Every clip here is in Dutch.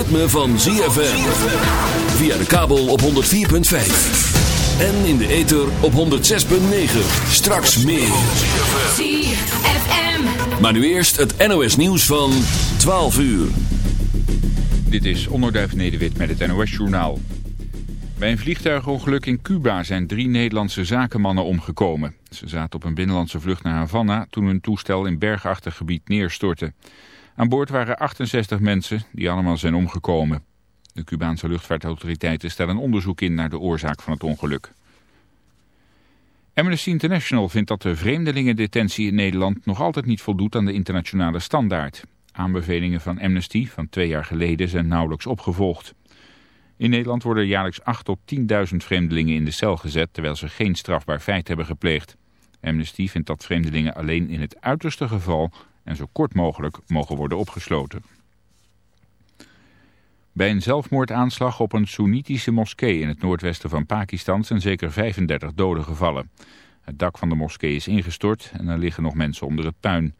Ritme van ZFM. Via de kabel op 104.5. En in de ether op 106.9. Straks meer. ZFM. Maar nu eerst het NOS nieuws van 12 uur. Dit is Onderduif Nederwit met het NOS-journaal. Bij een vliegtuigongeluk in Cuba zijn drie Nederlandse zakenmannen omgekomen. Ze zaten op een binnenlandse vlucht naar Havana toen hun toestel in bergachtig gebied neerstortte. Aan boord waren 68 mensen die allemaal zijn omgekomen. De Cubaanse luchtvaartautoriteiten stellen onderzoek in naar de oorzaak van het ongeluk. Amnesty International vindt dat de vreemdelingendetentie in Nederland nog altijd niet voldoet aan de internationale standaard. Aanbevelingen van Amnesty van twee jaar geleden zijn nauwelijks opgevolgd. In Nederland worden jaarlijks 8 tot 10.000 vreemdelingen in de cel gezet terwijl ze geen strafbaar feit hebben gepleegd. Amnesty vindt dat vreemdelingen alleen in het uiterste geval en zo kort mogelijk mogen worden opgesloten. Bij een zelfmoordaanslag op een Soenitische moskee in het noordwesten van Pakistan zijn zeker 35 doden gevallen. Het dak van de moskee is ingestort en er liggen nog mensen onder het puin.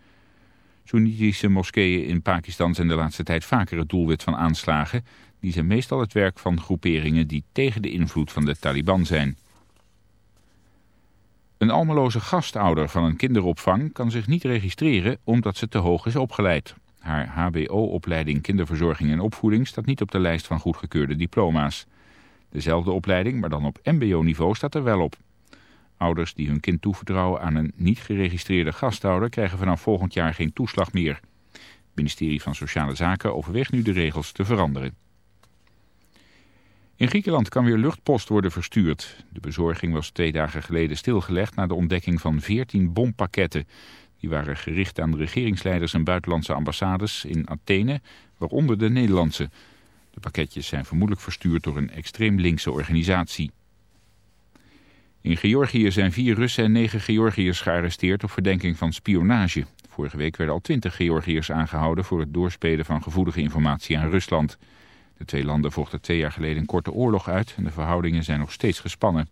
Soenitische moskeeën in Pakistan zijn de laatste tijd vaker het doelwit van aanslagen. Die zijn meestal het werk van groeperingen die tegen de invloed van de Taliban zijn. Een almeloze gastouder van een kinderopvang kan zich niet registreren omdat ze te hoog is opgeleid. Haar hbo-opleiding kinderverzorging en opvoeding staat niet op de lijst van goedgekeurde diploma's. Dezelfde opleiding, maar dan op mbo-niveau, staat er wel op. Ouders die hun kind toevertrouwen aan een niet geregistreerde gastouder krijgen vanaf volgend jaar geen toeslag meer. Het ministerie van Sociale Zaken overweegt nu de regels te veranderen. In Griekenland kan weer luchtpost worden verstuurd. De bezorging was twee dagen geleden stilgelegd na de ontdekking van 14 bompakketten. Die waren gericht aan de regeringsleiders en buitenlandse ambassades in Athene, waaronder de Nederlandse. De pakketjes zijn vermoedelijk verstuurd door een extreem linkse organisatie. In Georgië zijn vier Russen en negen Georgiërs gearresteerd op verdenking van spionage. Vorige week werden al twintig Georgiërs aangehouden voor het doorspelen van gevoelige informatie aan Rusland. De twee landen vochten twee jaar geleden een korte oorlog uit en de verhoudingen zijn nog steeds gespannen.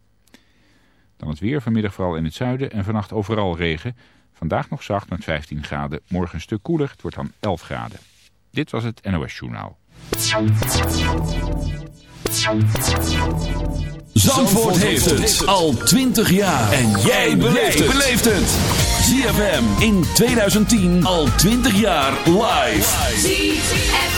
Dan het weer vanmiddag vooral in het zuiden en vannacht overal regen. Vandaag nog zacht met 15 graden, morgen een stuk koeler, het wordt dan 11 graden. Dit was het NOS Journaal. Zandvoort heeft het al 20 jaar. En jij beleeft het. ZFM in 2010 al 20 jaar live.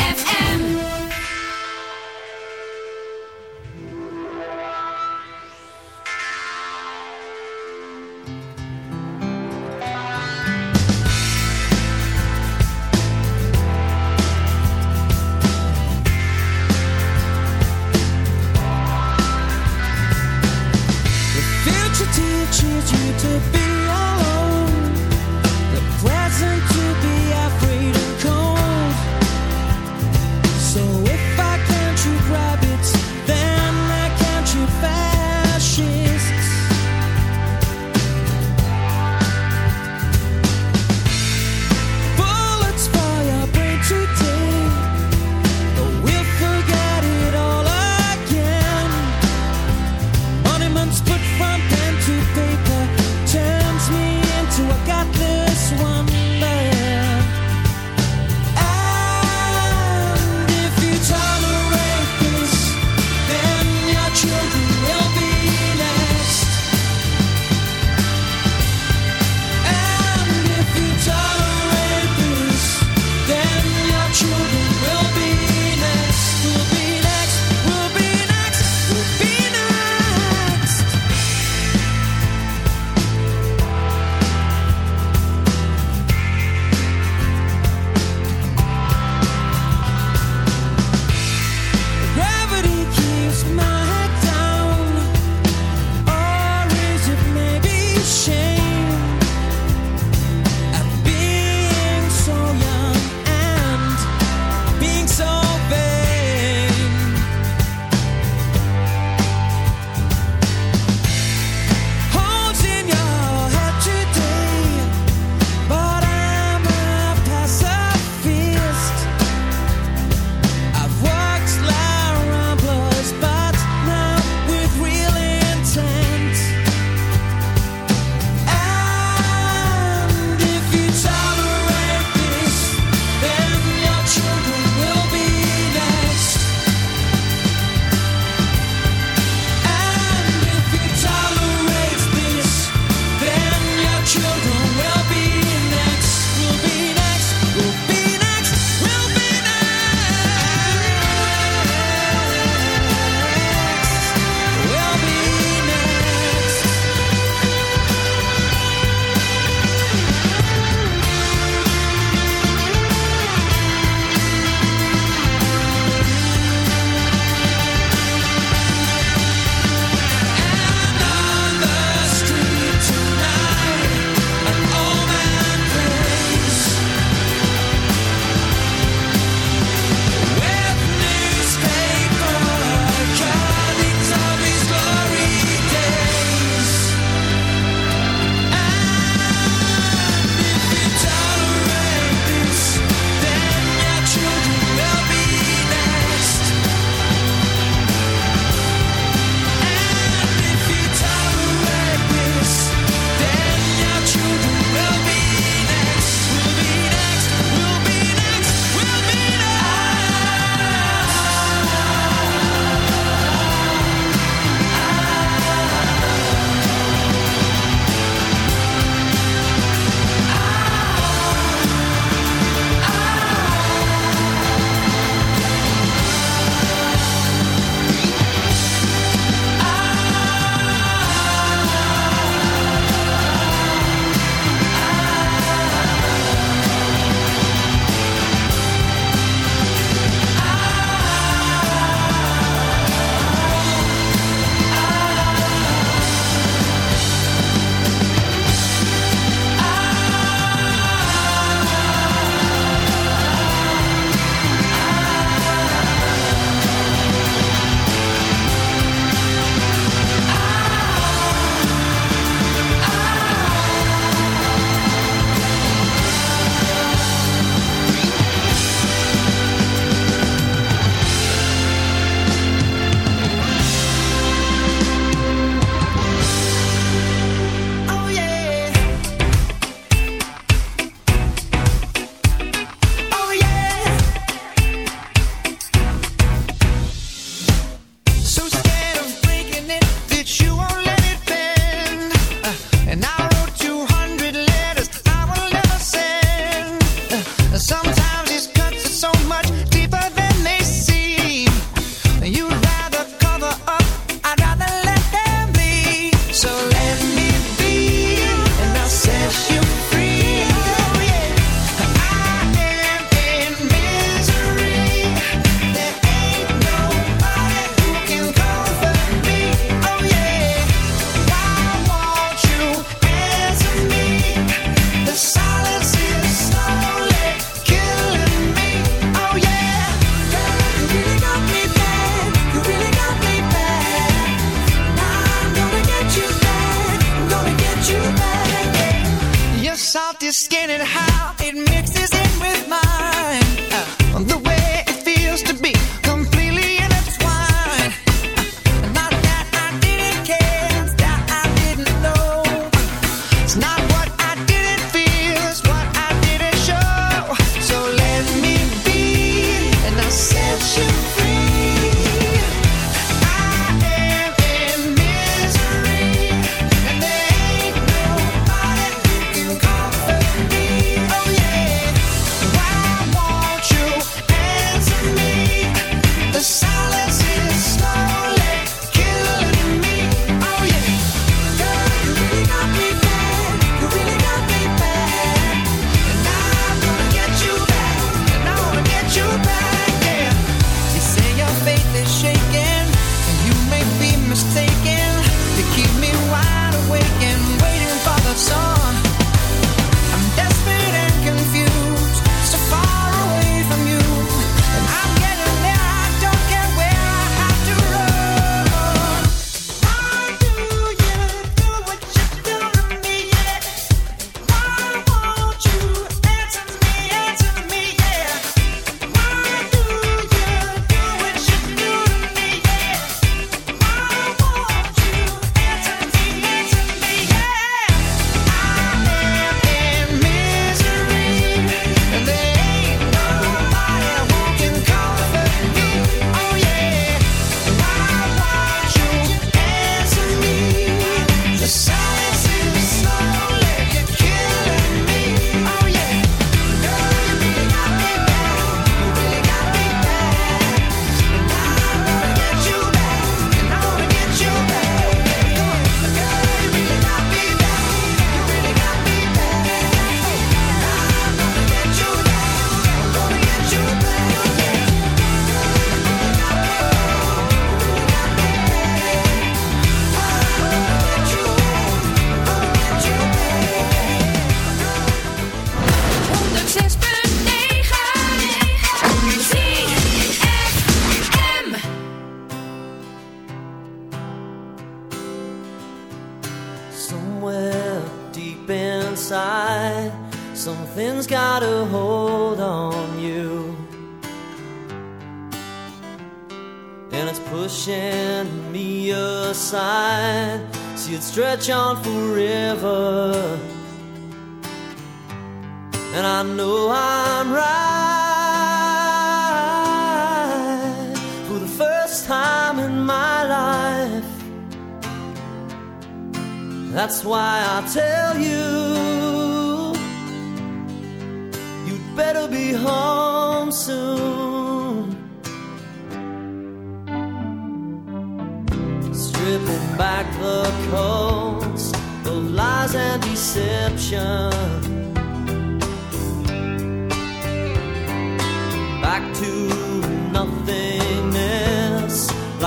Stretch on forever.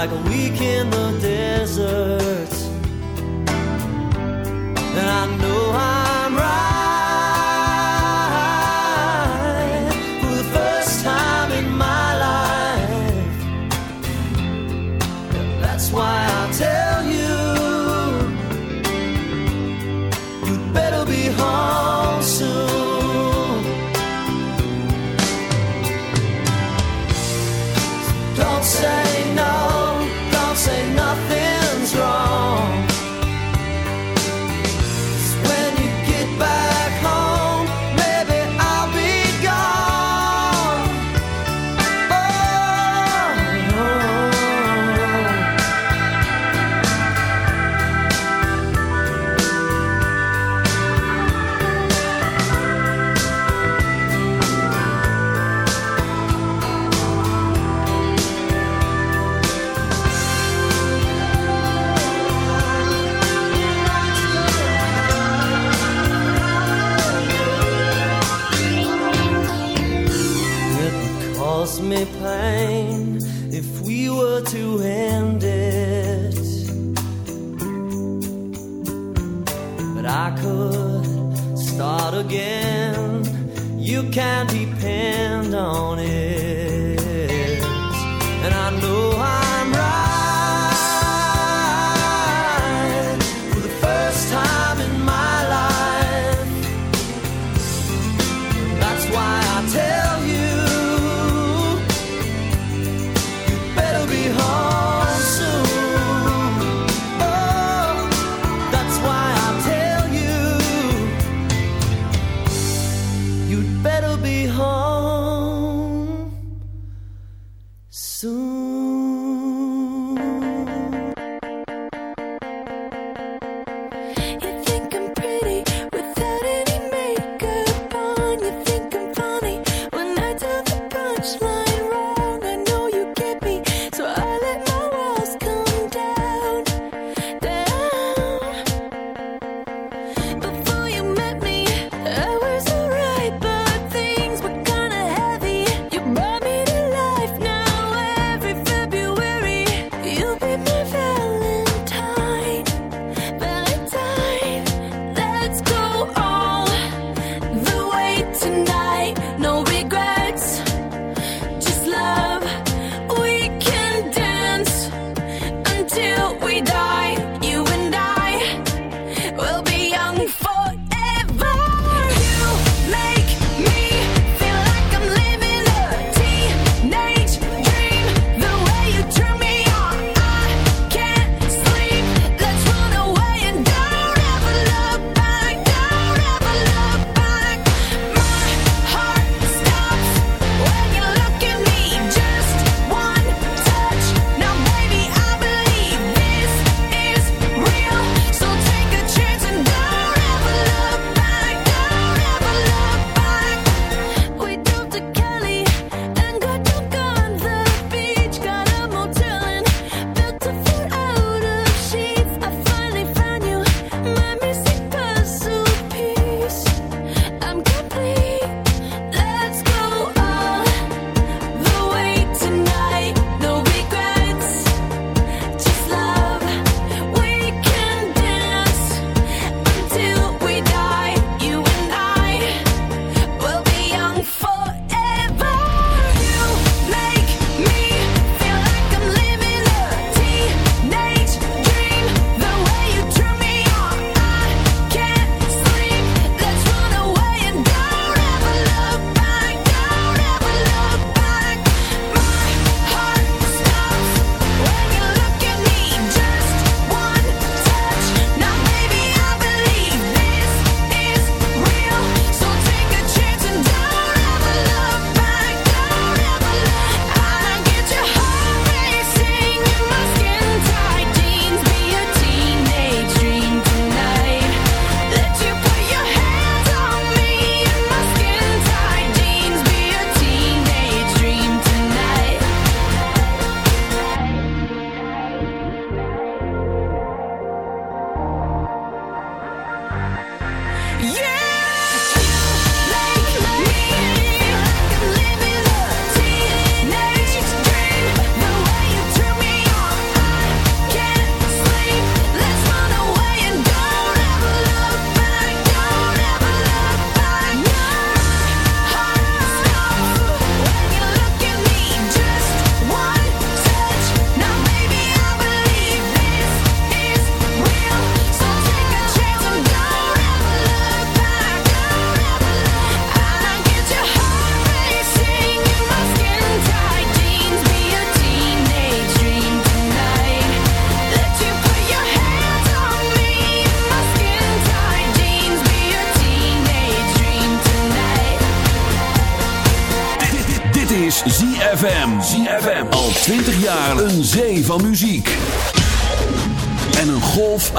Like a week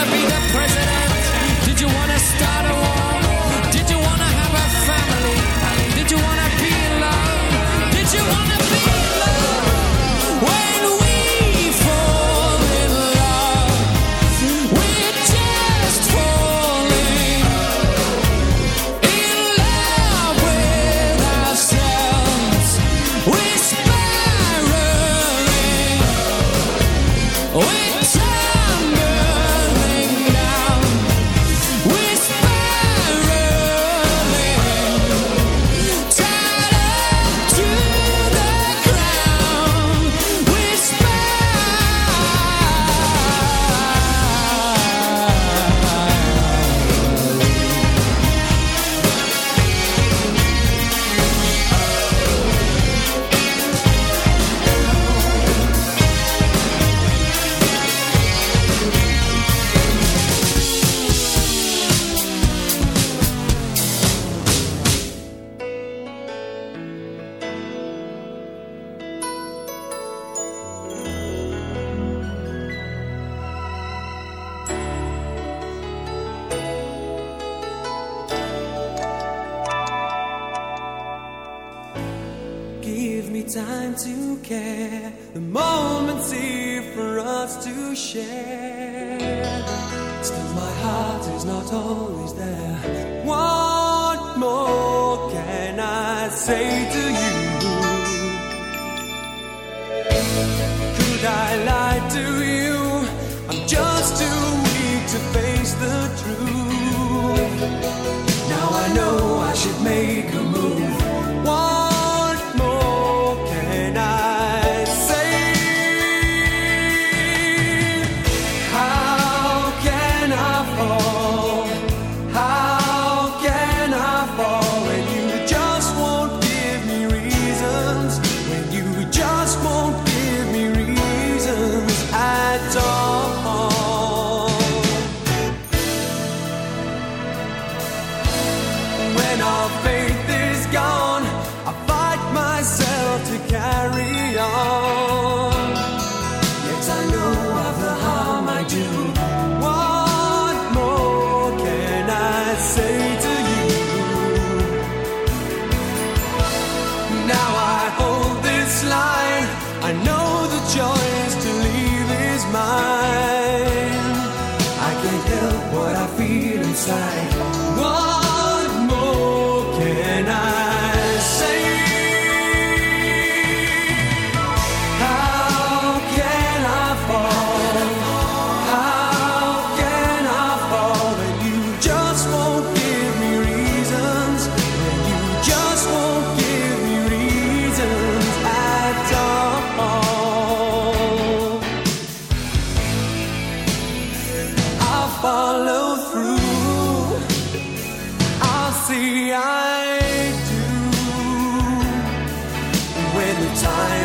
wanna be the president. rest my heart is not always there. What more can I say to you? Could I lie to you?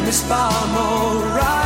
this bar more right.